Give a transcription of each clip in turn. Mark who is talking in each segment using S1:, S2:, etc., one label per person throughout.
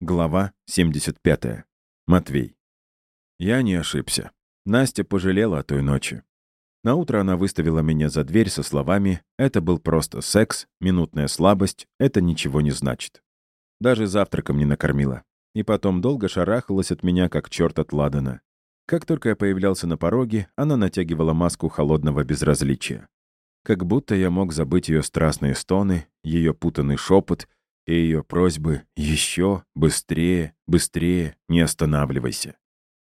S1: Глава 75. Матвей. Я не ошибся. Настя пожалела о той ночи. Наутро она выставила меня за дверь со словами «Это был просто секс, минутная слабость, это ничего не значит». Даже завтраком не накормила. И потом долго шарахалась от меня, как черт от Ладана. Как только я появлялся на пороге, она натягивала маску холодного безразличия. Как будто я мог забыть ее страстные стоны, ее путанный шепот — и ее просьбы «еще, быстрее, быстрее, не останавливайся».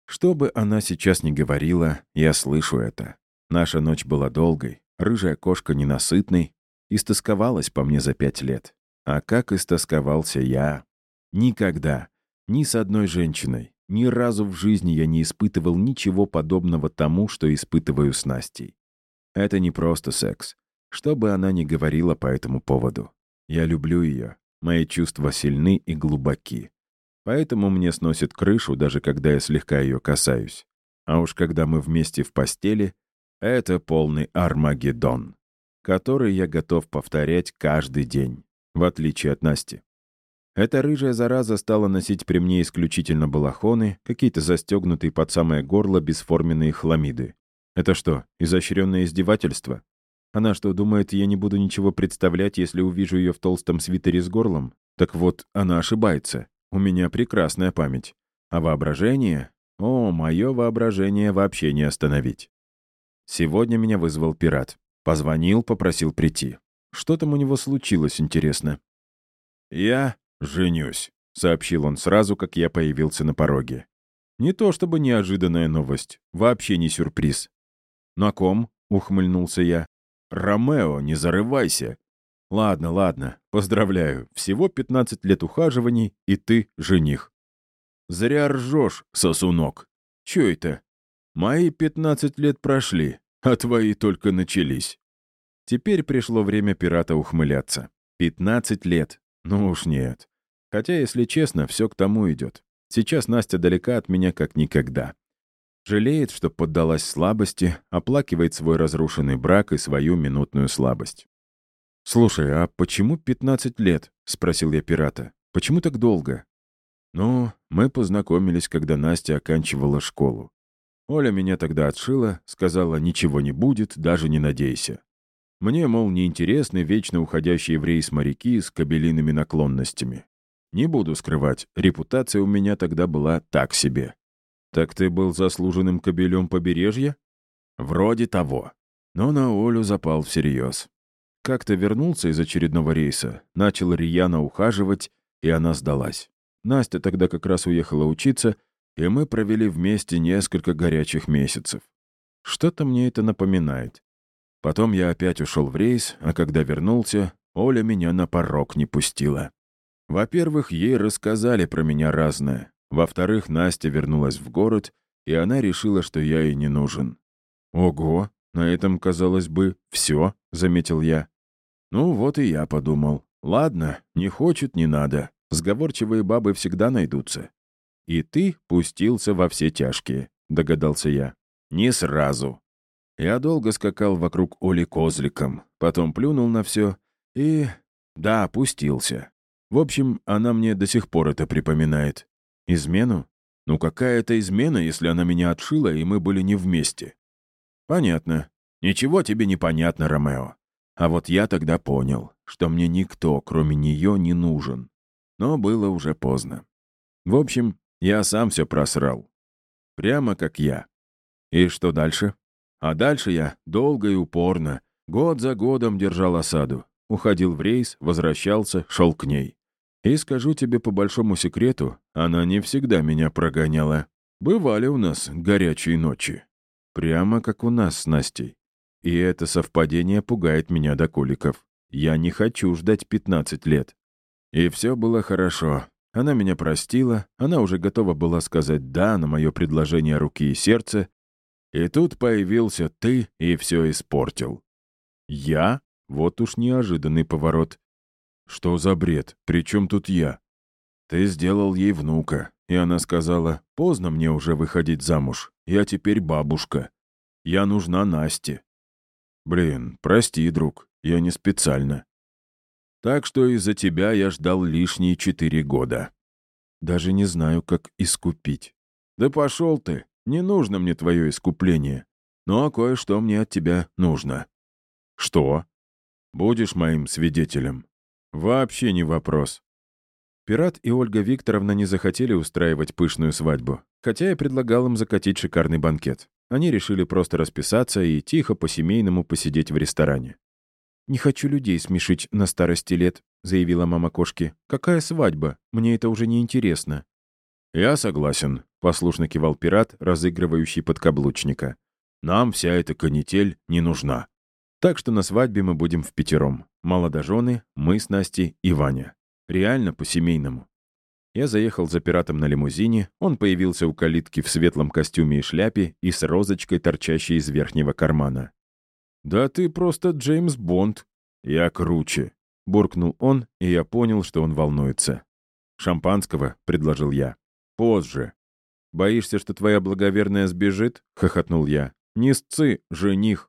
S1: Что бы она сейчас ни говорила, я слышу это. Наша ночь была долгой, рыжая кошка ненасытной, истосковалась по мне за пять лет. А как истосковался я? Никогда, ни с одной женщиной, ни разу в жизни я не испытывал ничего подобного тому, что испытываю с Настей. Это не просто секс. Что бы она ни говорила по этому поводу. Я люблю ее, Мои чувства сильны и глубоки. Поэтому мне сносит крышу, даже когда я слегка ее касаюсь. А уж когда мы вместе в постели, это полный Армагеддон, который я готов повторять каждый день, в отличие от Насти. Эта рыжая зараза стала носить при мне исключительно балахоны, какие-то застегнутые под самое горло бесформенные хламиды. Это что, изощренное издевательство? Она что, думает, я не буду ничего представлять, если увижу ее в толстом свитере с горлом? Так вот, она ошибается. У меня прекрасная память. А воображение? О, мое воображение вообще не остановить. Сегодня меня вызвал пират. Позвонил, попросил прийти. Что там у него случилось, интересно? «Я женюсь», — сообщил он сразу, как я появился на пороге. Не то чтобы неожиданная новость, вообще не сюрприз. «На ком?» — ухмыльнулся я. «Ромео, не зарывайся!» «Ладно, ладно, поздравляю. Всего 15 лет ухаживаний, и ты жених». «Зря ржешь, сосунок. Чё это? Мои 15 лет прошли, а твои только начались». Теперь пришло время пирата ухмыляться. 15 лет. Ну уж нет. Хотя, если честно, все к тому идет. Сейчас Настя далека от меня как никогда. Жалеет, что поддалась слабости, оплакивает свой разрушенный брак и свою минутную слабость. «Слушай, а почему 15 лет?» — спросил я пирата. «Почему так долго?» «Ну, мы познакомились, когда Настя оканчивала школу. Оля меня тогда отшила, сказала, ничего не будет, даже не надейся. Мне, мол, неинтересны вечно уходящие в рейс моряки с кабелиными наклонностями. Не буду скрывать, репутация у меня тогда была так себе. «Так ты был заслуженным кобелем побережья?» «Вроде того». Но на Олю запал всерьез. Как-то вернулся из очередного рейса, начал рьяно ухаживать, и она сдалась. Настя тогда как раз уехала учиться, и мы провели вместе несколько горячих месяцев. Что-то мне это напоминает. Потом я опять ушел в рейс, а когда вернулся, Оля меня на порог не пустила. Во-первых, ей рассказали про меня разное. Во-вторых, Настя вернулась в город, и она решила, что я ей не нужен. «Ого, на этом, казалось бы, все», — заметил я. «Ну, вот и я подумал. Ладно, не хочет, не надо. Сговорчивые бабы всегда найдутся». «И ты пустился во все тяжкие», — догадался я. «Не сразу». Я долго скакал вокруг Оли козликом, потом плюнул на все и... Да, пустился. В общем, она мне до сих пор это припоминает. Измену? Ну какая это измена, если она меня отшила, и мы были не вместе? Понятно. Ничего тебе не понятно, Ромео. А вот я тогда понял, что мне никто, кроме нее, не нужен. Но было уже поздно. В общем, я сам все просрал. Прямо как я. И что дальше? А дальше я долго и упорно, год за годом держал осаду. Уходил в рейс, возвращался, шел к ней. И скажу тебе по большому секрету, она не всегда меня прогоняла. Бывали у нас горячие ночи. Прямо как у нас с Настей. И это совпадение пугает меня до коликов. Я не хочу ждать 15 лет. И все было хорошо. Она меня простила, она уже готова была сказать «да» на мое предложение руки и сердца. И тут появился ты и все испортил. Я? Вот уж неожиданный поворот. «Что за бред? При чем тут я?» «Ты сделал ей внука, и она сказала, поздно мне уже выходить замуж, я теперь бабушка. Я нужна Насте». «Блин, прости, друг, я не специально». «Так что из-за тебя я ждал лишние четыре года». Даже не знаю, как искупить. Да пошел ты, не нужно мне твое искупление. Но кое-что мне от тебя нужно. Что? Будешь моим свидетелем? Вообще не вопрос. Пират и Ольга Викторовна не захотели устраивать пышную свадьбу, хотя я предлагал им закатить шикарный банкет. Они решили просто расписаться и тихо по-семейному посидеть в ресторане. «Не хочу людей смешить на старости лет», — заявила мама кошки. «Какая свадьба? Мне это уже не интересно». «Я согласен», — послушно кивал пират, разыгрывающий подкаблучника. «Нам вся эта канитель не нужна. Так что на свадьбе мы будем в пятером. Молодожены, мы с Настей и Ваня. Реально по-семейному. Я заехал за пиратом на лимузине, он появился у калитки в светлом костюме и шляпе и с розочкой, торчащей из верхнего кармана. «Да ты просто Джеймс Бонд!» «Я круче!» — буркнул он, и я понял, что он волнуется. «Шампанского?» — предложил я. «Позже». «Боишься, что твоя благоверная сбежит?» — хохотнул я. «Не сцы, жених!»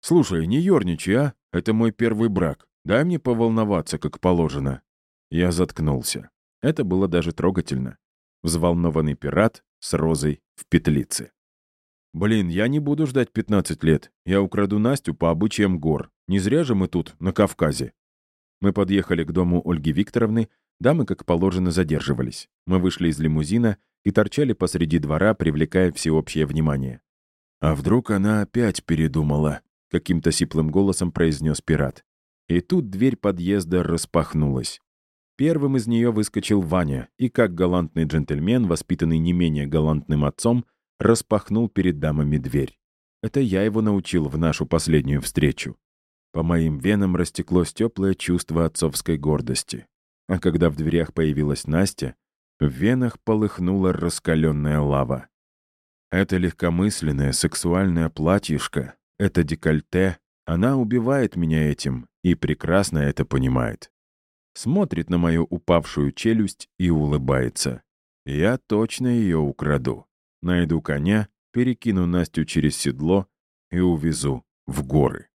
S1: «Слушай, не ерничай, а? Это мой первый брак. Дай мне поволноваться, как положено». Я заткнулся. Это было даже трогательно. Взволнованный пират с розой в петлице. «Блин, я не буду ждать 15 лет. Я украду Настю по обычаям гор. Не зря же мы тут, на Кавказе». Мы подъехали к дому Ольги Викторовны, дамы, как положено, задерживались. Мы вышли из лимузина и торчали посреди двора, привлекая всеобщее внимание. «А вдруг она опять передумала?» — каким-то сиплым голосом произнес пират. И тут дверь подъезда распахнулась. Первым из нее выскочил Ваня и, как галантный джентльмен, воспитанный не менее галантным отцом, распахнул перед дамами дверь. Это я его научил в нашу последнюю встречу. По моим венам растеклось теплое чувство отцовской гордости. А когда в дверях появилась Настя, в венах полыхнула раскаленная лава. Это легкомысленное сексуальное платьишко, это декольте, она убивает меня этим и прекрасно это понимает смотрит на мою упавшую челюсть и улыбается. Я точно ее украду. Найду коня, перекину Настю через седло и увезу в горы.